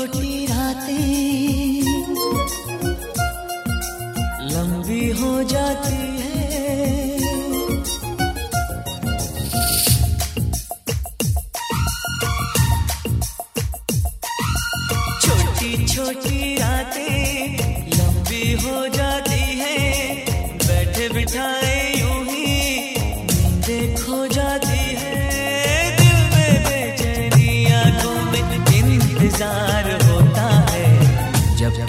छोटी रातें लंबी हो जाती है। छोटी छोटी रातें लंबी हो जाती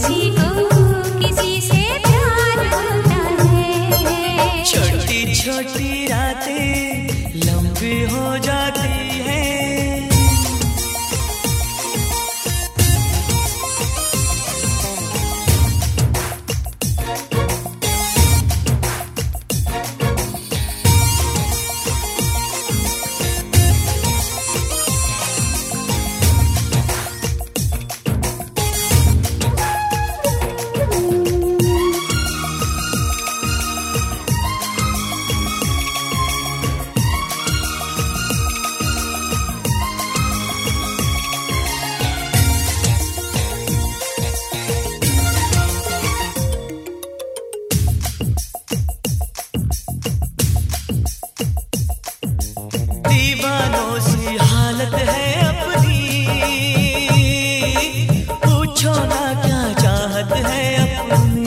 是否 दीवानों सी हालत है अपनी। पूछो ना क्या चाहत है अपनी।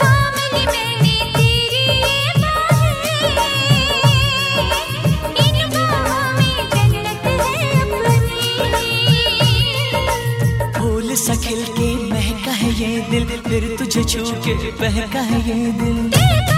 थामली मैंने तेरी ये बाहें इन बाहों में जन्नत है अपनी। फूल सा खिल के महका है ये दिल फिर तुझे छू के बहका है ये दिल। देखा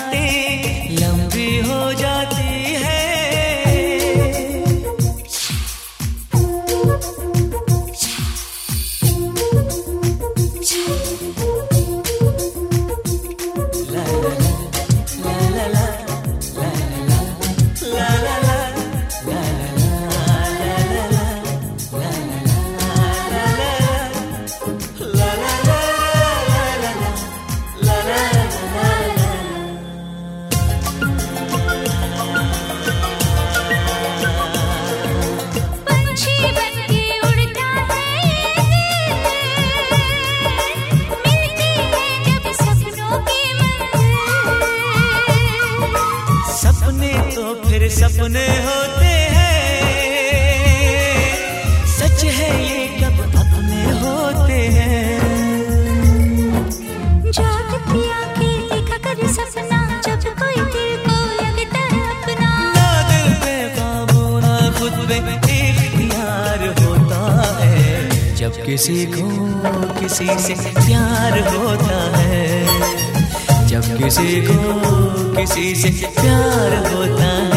सपने होते हैं। सच है ये कब अपने होते हैं। जागती आँखें देखा कर सपना जब कोई दिल को लगता है अपना। ना दिल पे काबू ना खुद पे इख्तियार होता है। जब किसी को किसी से प्यार होता है। जब किसी को किसी से प्यार होता है।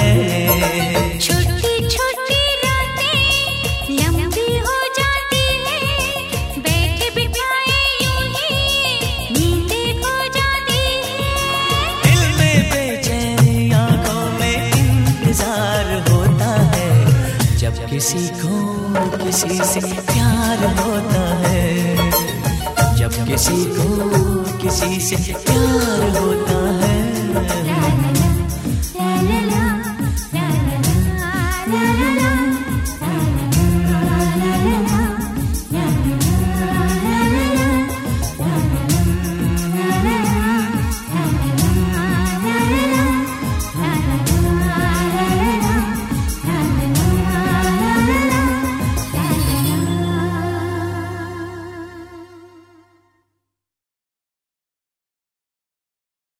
किसी को किसी से प्यार होता है। जब किसी को किसी से प्यार होता है।